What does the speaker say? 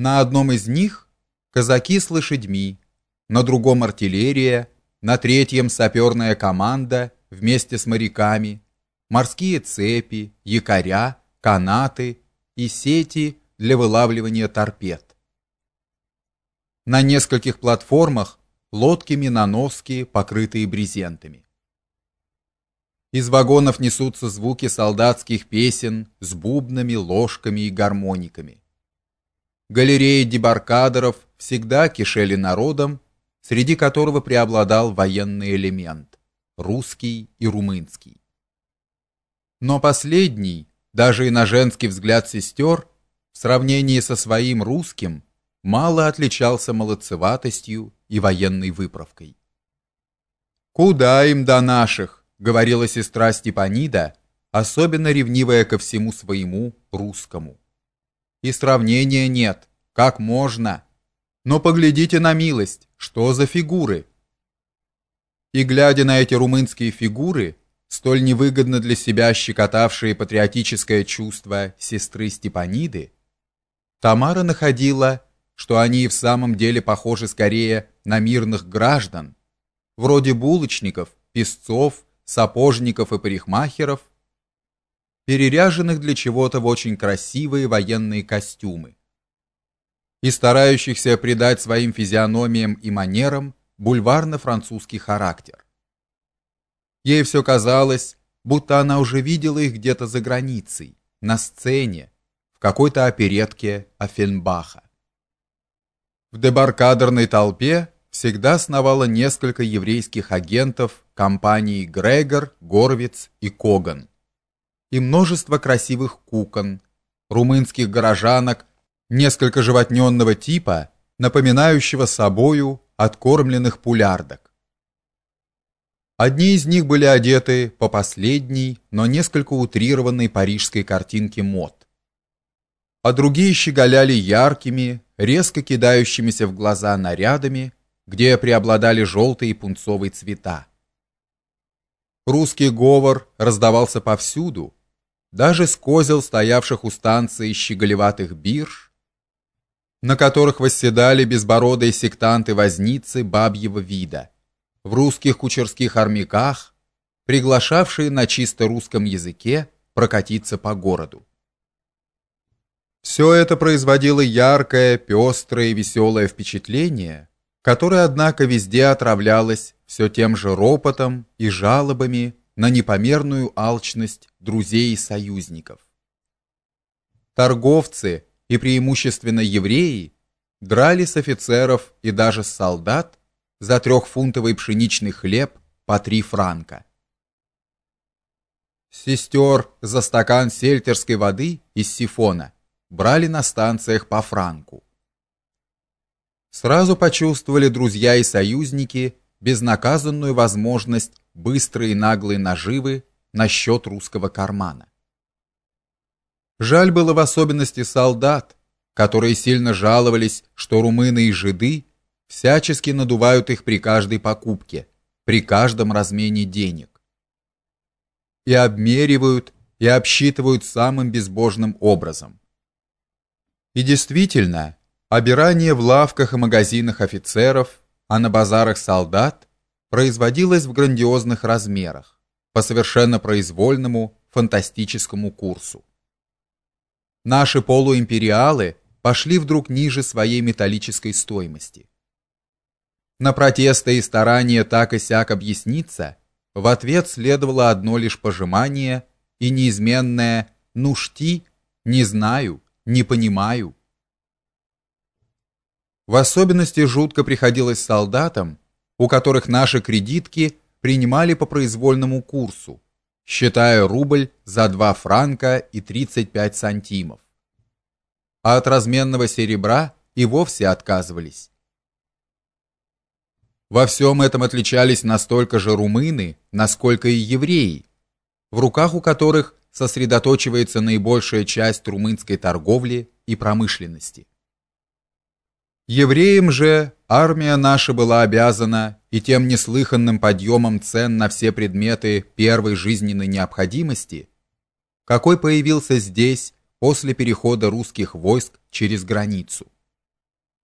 На одном из них казаки с лошадьми, на другом артиллерия, на третьем саперная команда вместе с моряками, морские цепи, якоря, канаты и сети для вылавливания торпед. На нескольких платформах лодки-миноноски, покрытые брезентами. Из вагонов несутся звуки солдатских песен с бубнами, ложками и гармониками. Галереи дебаркадеров всегда кишели народом, среди которого преобладал военный элемент русский и румынский. Но последний, даже и на женский взгляд сестер, в сравнении со своим русским, мало отличался молодцеватостью и военной выправкой. Куда им до наших? говорила сестра Степанида, особенно ревнивая ко всему своему русскому. И сравнения нет, как можно? Но поглядите на милость, что за фигуры? И глядя на эти румынские фигуры, столь невыгодно для себя щекотавшие патриотическое чувство сестры Степаниды, Тамара находила, что они и в самом деле похожи скорее на мирных граждан, вроде булочников, песцов сапожников и парикмахеров, переряженных для чего-то в очень красивые военные костюмы и старающихся придать своим физиономиям и манерам бульварно-французский характер. Ей все казалось, будто она уже видела их где-то за границей, на сцене, в какой-то оперетке Оффенбаха. В дебаркадерной толпе всегда сновало несколько еврейских агентов компании Грегор, Горвиц и Коган. И множество красивых кукон, румынских горожанок, несколько животненного типа, напоминающего собою откормленных пулярдок. Одни из них были одеты по последней, но несколько утрированной парижской картинке мод. А другие щеголяли яркими, резко кидающимися в глаза нарядами, где преобладали желтые и пунцовые цвета. Русский говор раздавался повсюду, даже с козел стоявших у станции щеголеватых бирж, на которых восседали безбородые сектанты-возницы бабьего вида, в русских кучерских армяках, приглашавшие на чисто русском языке прокатиться по городу. Все это производило яркое, пестрое и веселое впечатление, которое, однако, везде отравлялось все тем же ропотом и жалобами на непомерную алчность друзей и союзников. Торговцы и преимущественно евреи драли с офицеров и даже с солдат за трехфунтовый пшеничный хлеб по три франка. Сестер за стакан сельтерской воды из сифона брали на станциях по франку. Сразу почувствовали друзья и союзники безнаказанную возможность быстрой и наглой наживы на счет русского кармана. Жаль было в особенности солдат, которые сильно жаловались, что румыны и жиды всячески надувают их при каждой покупке, при каждом размене денег. И обмеривают, и обсчитывают самым безбожным образом. И действительно, Обирание в лавках и магазинах офицеров, а на базарах солдат производилось в грандиозных размерах, по совершенно произвольному, фантастическому курсу. Наши полуимпериалы пошли вдруг ниже своей металлической стоимости. На протесты и старания так и сяк объясниться, в ответ следовало одно лишь пожимание и неизменное «ну шти», «не знаю», «не понимаю», в особенности жутко приходилось солдатам, у которых наши кредитки принимали по произвольному курсу, считая рубль за 2 франка и 35 сантимов. А от разменного серебра и вовсе отказывались. Во всем этом отличались настолько же румыны, насколько и евреи, в руках у которых сосредоточивается наибольшая часть румынской торговли и промышленности. Евреям же армия наша была обязана и тем неслыханным подъемом цен на все предметы первой жизненной необходимости, какой появился здесь после перехода русских войск через границу.